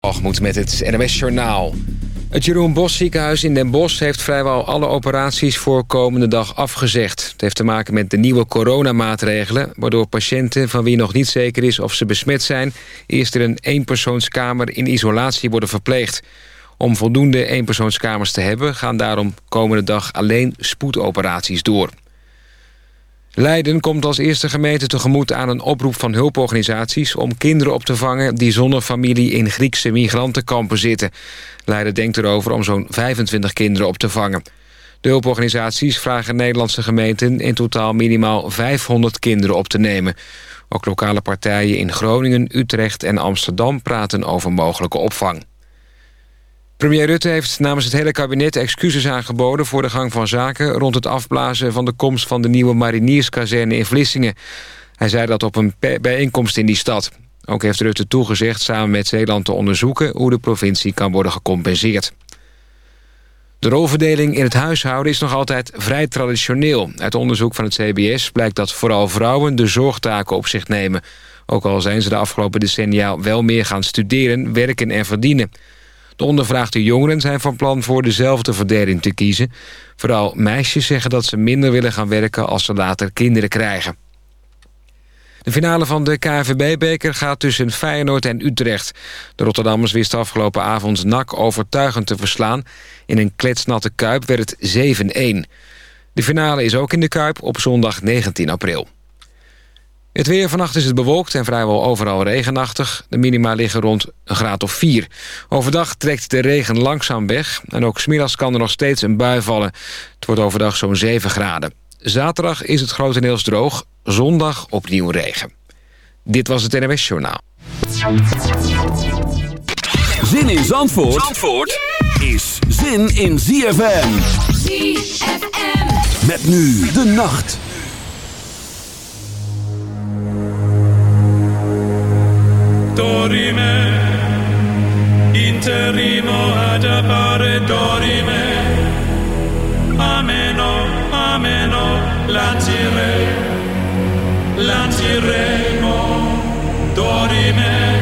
Algemoed met het NMS Journaal. Het Jeroen Bos ziekenhuis in Den Bosch heeft vrijwel alle operaties voor komende dag afgezegd. Het heeft te maken met de nieuwe coronamaatregelen... waardoor patiënten van wie nog niet zeker is of ze besmet zijn... eerst in een eenpersoonskamer in isolatie worden verpleegd. Om voldoende eenpersoonskamers te hebben... gaan daarom komende dag alleen spoedoperaties door. Leiden komt als eerste gemeente tegemoet aan een oproep van hulporganisaties... om kinderen op te vangen die zonder familie in Griekse migrantenkampen zitten. Leiden denkt erover om zo'n 25 kinderen op te vangen. De hulporganisaties vragen Nederlandse gemeenten in totaal minimaal 500 kinderen op te nemen. Ook lokale partijen in Groningen, Utrecht en Amsterdam praten over mogelijke opvang. Premier Rutte heeft namens het hele kabinet excuses aangeboden... voor de gang van zaken rond het afblazen van de komst... van de nieuwe marinierskazerne in Vlissingen. Hij zei dat op een bijeenkomst in die stad. Ook heeft Rutte toegezegd samen met Zeeland te onderzoeken... hoe de provincie kan worden gecompenseerd. De rolverdeling in het huishouden is nog altijd vrij traditioneel. Uit onderzoek van het CBS blijkt dat vooral vrouwen de zorgtaken op zich nemen. Ook al zijn ze de afgelopen decennia wel meer gaan studeren, werken en verdienen... De ondervraagde jongeren zijn van plan voor dezelfde verdeling te kiezen. Vooral meisjes zeggen dat ze minder willen gaan werken als ze later kinderen krijgen. De finale van de KNVB-beker gaat tussen Feyenoord en Utrecht. De Rotterdammers wisten afgelopen avond NAC overtuigend te verslaan. In een kletsnatte Kuip werd het 7-1. De finale is ook in de Kuip op zondag 19 april. Het weer vannacht is het bewolkt en vrijwel overal regenachtig. De minima liggen rond een graad of 4. Overdag trekt de regen langzaam weg. En ook smiddags kan er nog steeds een bui vallen. Het wordt overdag zo'n 7 graden. Zaterdag is het grotendeels droog. Zondag opnieuw regen. Dit was het NWS Journaal. Zin in Zandvoort, Zandvoort is zin in ZFM. ZFM. Met nu de nacht. Dorime, interimo ad appare dorime. Ameno, ameno, lancire, lanciremo, dorime.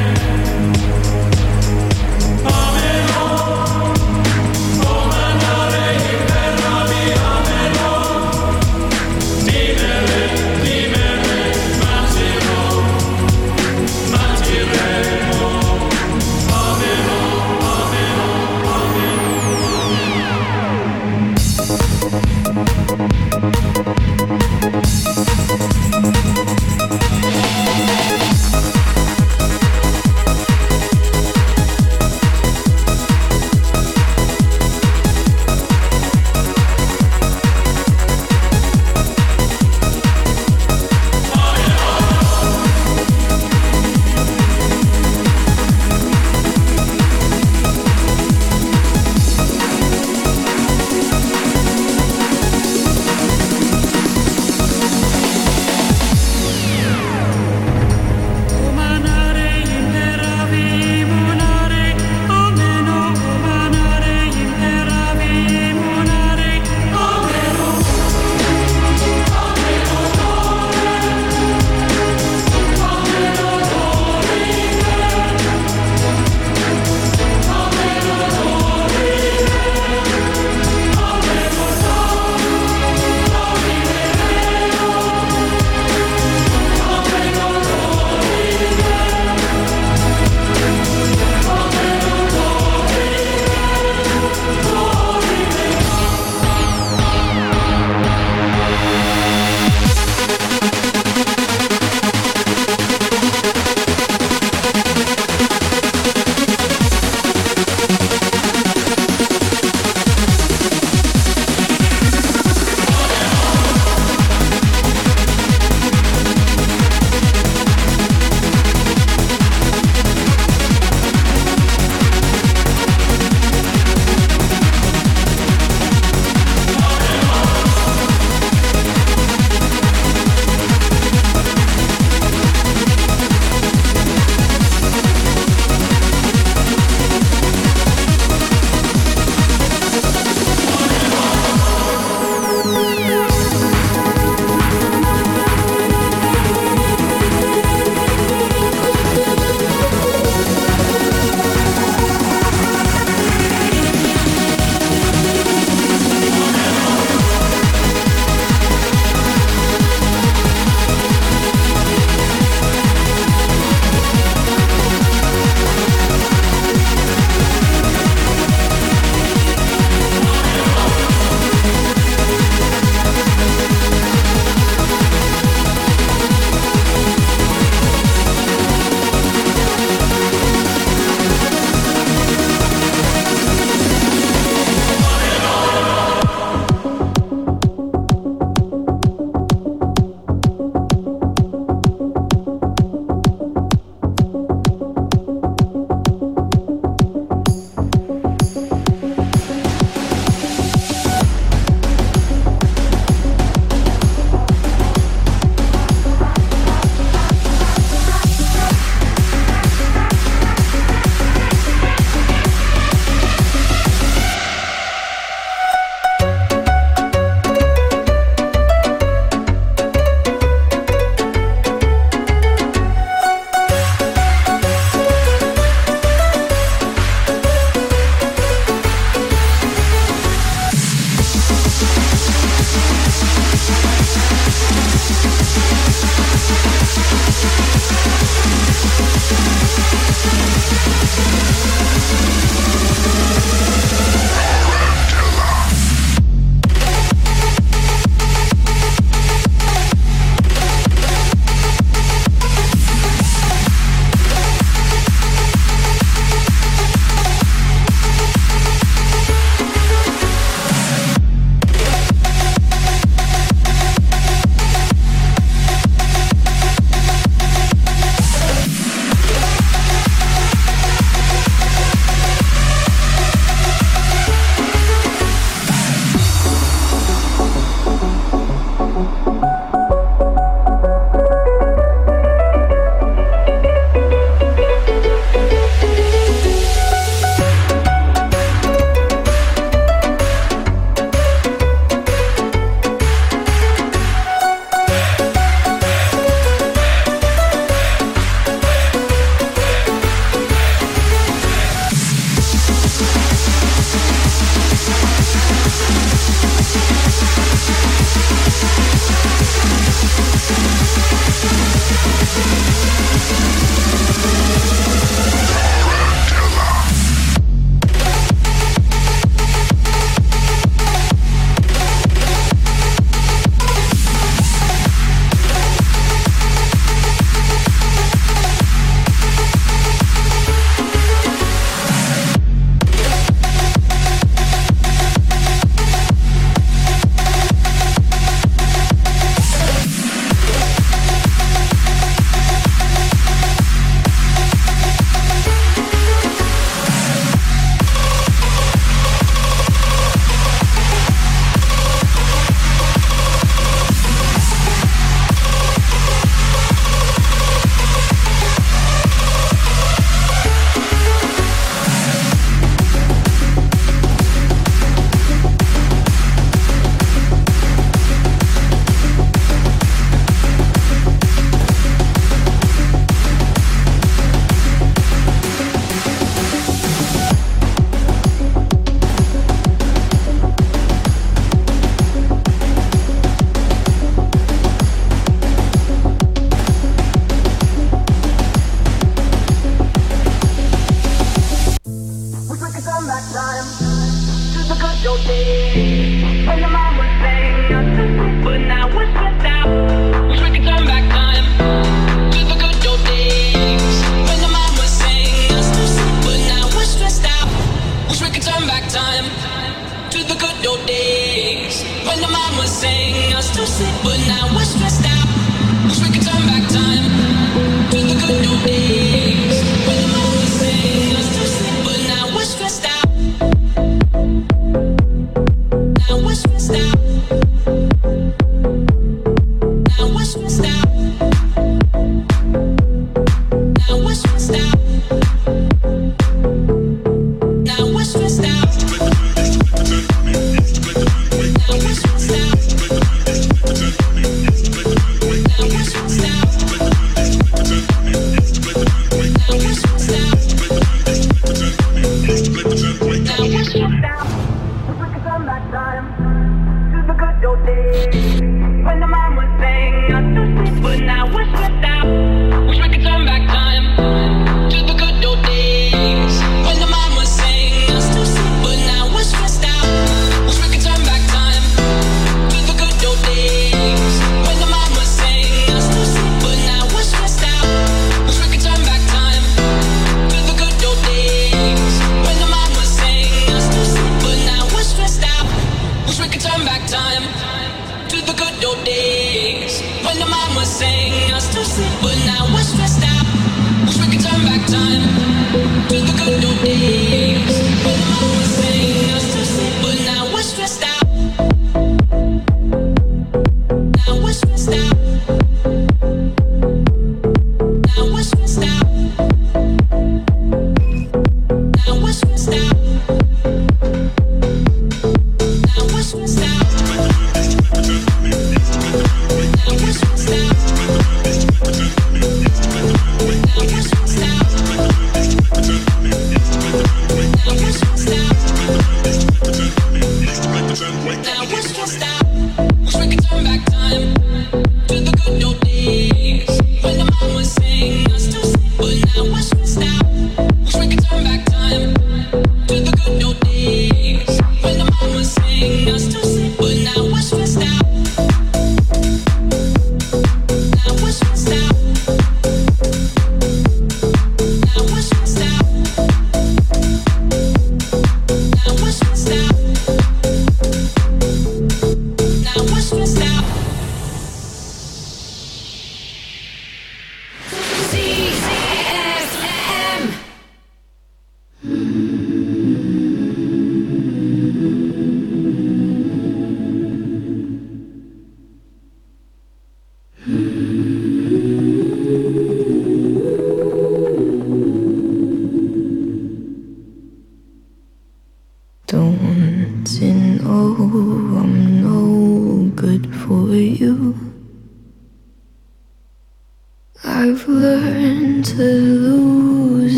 But now we're stressed out.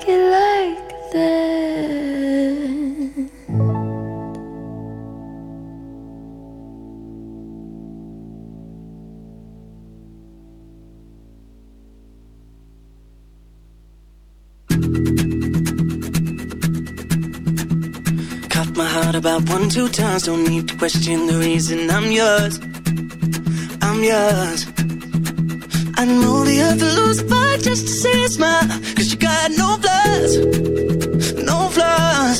Like it like that. Cut my heart about one, two times. Don't need to question the reason I'm yours. I'm yours. I know the earth will lose fight just to see a smile. Cause you got no flaws, no flaws.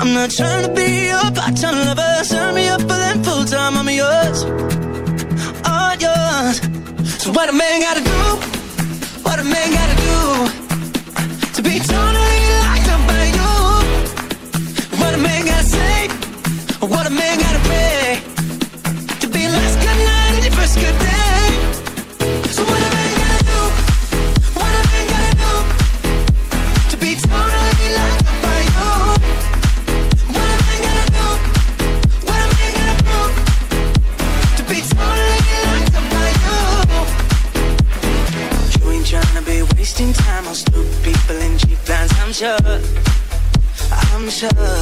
I'm not trying to be your part-time lover. Sign me up for them full-time. I'm yours, all yours. So what a man gotta do? What a man gotta do to be totally locked up by you? What a man gotta say? What a man gotta pray to be last good night and your first good day? Sure. I'm sure.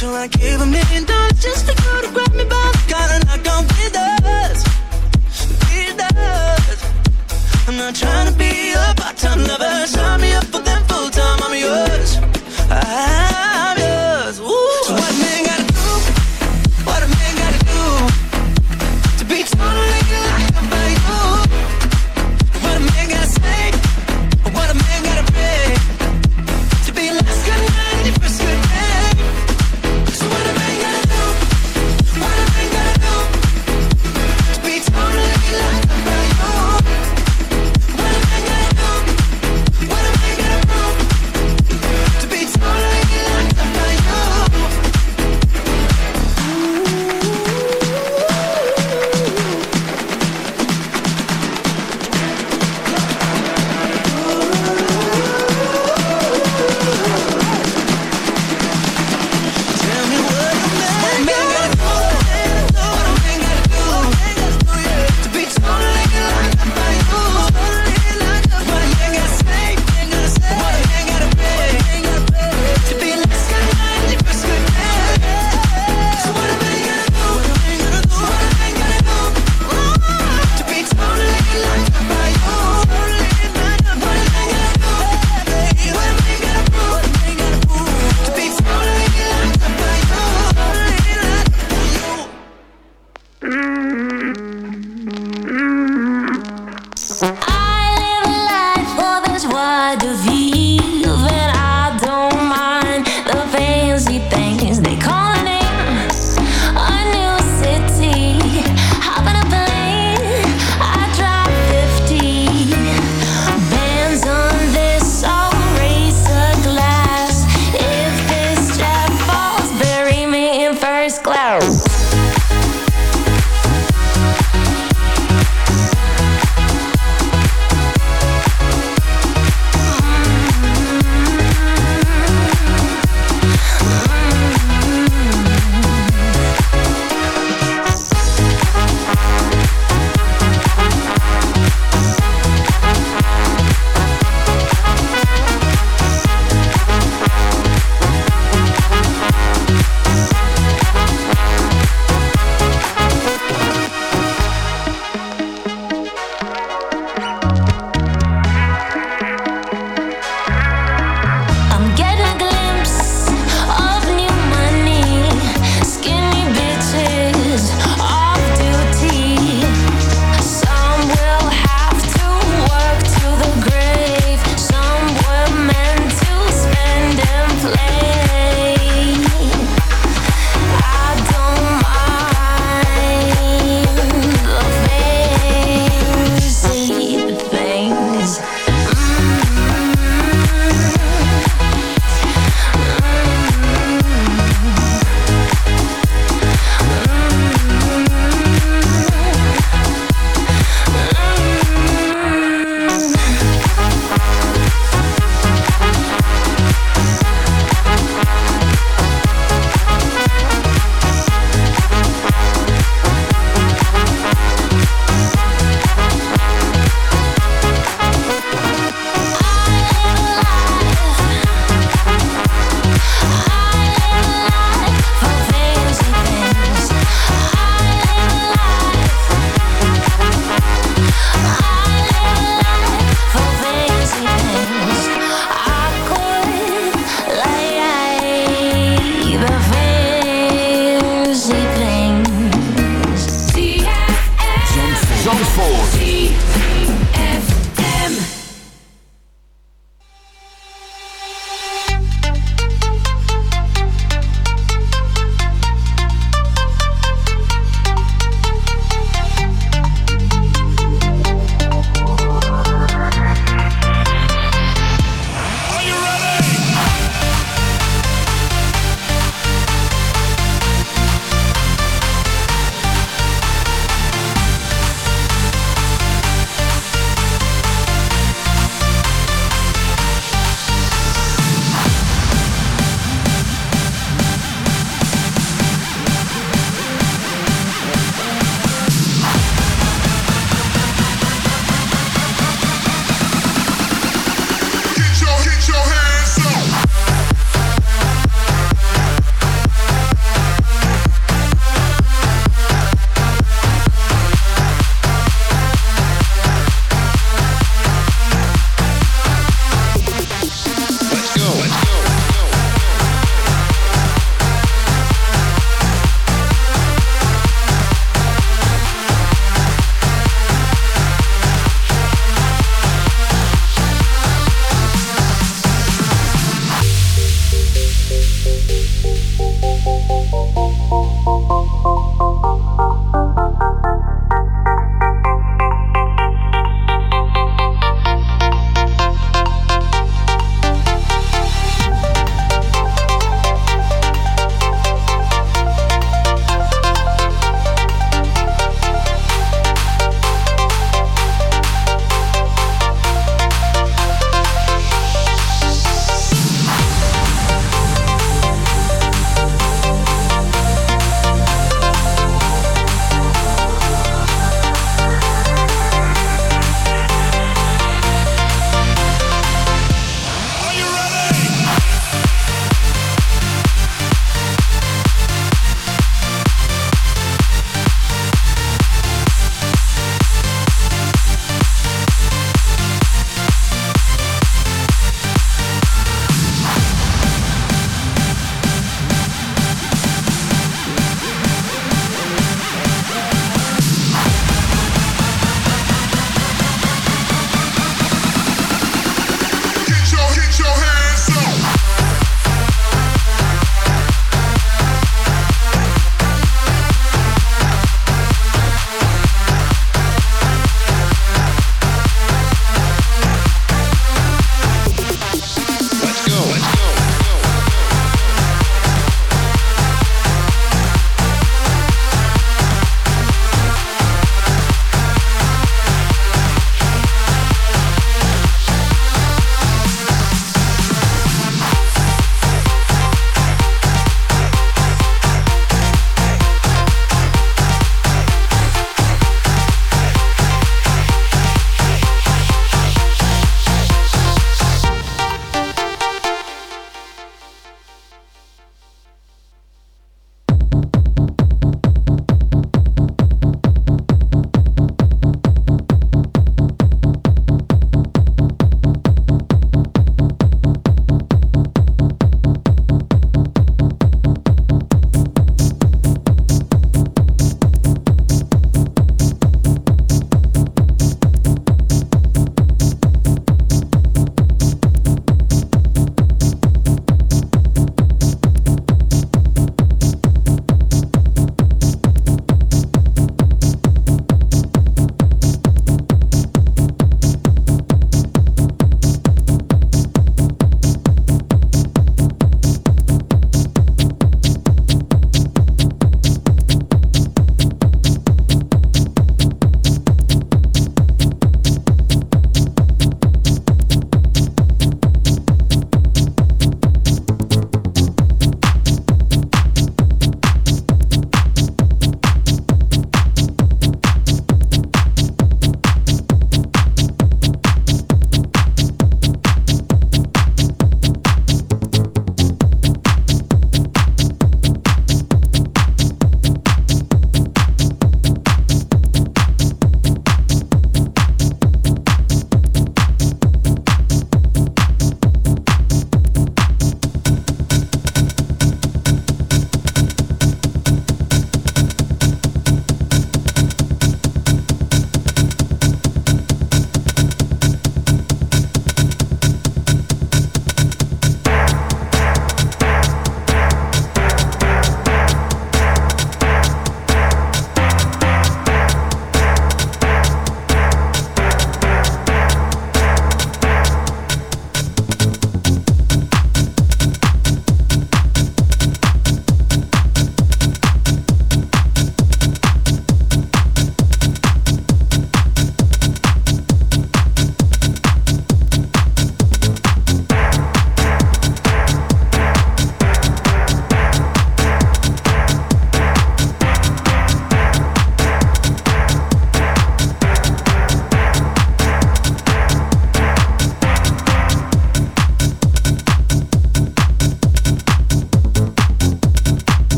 So I gave a million dollars just to go to grab me by the collar knock on with us, with us. I'm not trying to be a part-time lover. Sign me up for them full-time. I'm yours. I'm yours.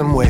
Some way.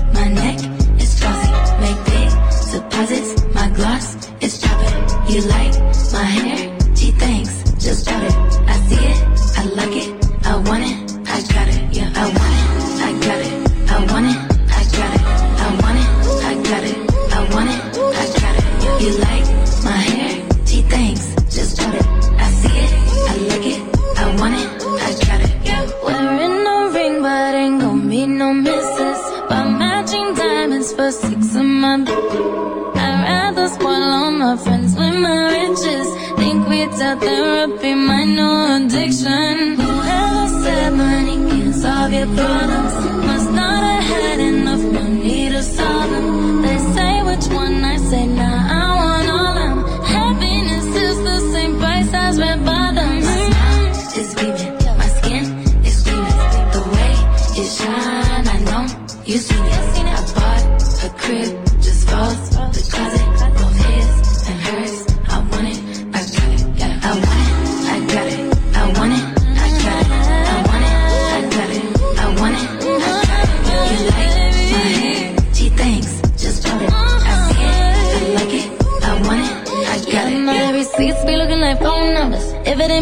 My gloss is dropping. You like my hair? Therapy, my new addiction. Whoever said money can solve your problems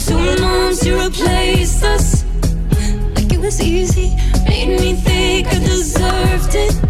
And two months you replaced us like it was easy. Made me think I deserved it.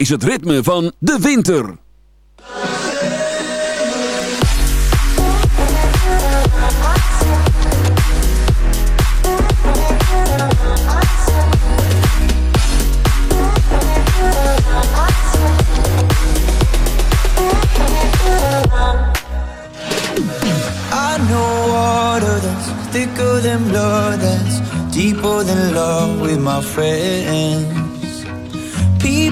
is het ritme van de winter. Thicker than blood, that's deeper than love with my friends.